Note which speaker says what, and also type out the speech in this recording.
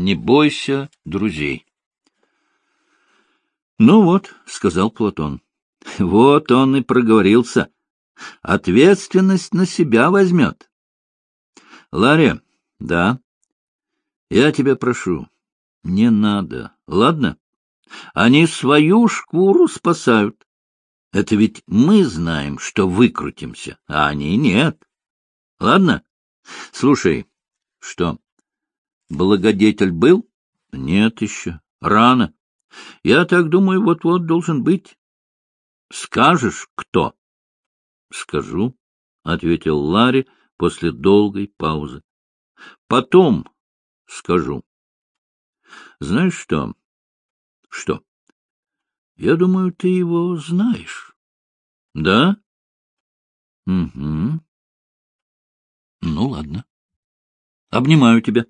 Speaker 1: Не бойся друзей. — Ну вот, — сказал Платон, — вот он и проговорился. Ответственность на себя возьмет. — Ларя, да, я тебя прошу, не надо, ладно? Они свою шкуру спасают. Это ведь мы знаем, что выкрутимся, а они нет. Ладно? Слушай, что, благодетель был? Нет еще. Рано. Я так думаю, вот-вот должен быть. Скажешь, кто? Скажу, — ответил Ларри после долгой паузы. Потом скажу. Знаешь что? Что? Я думаю, ты его знаешь. Да? Угу. Ну, ладно. Обнимаю тебя.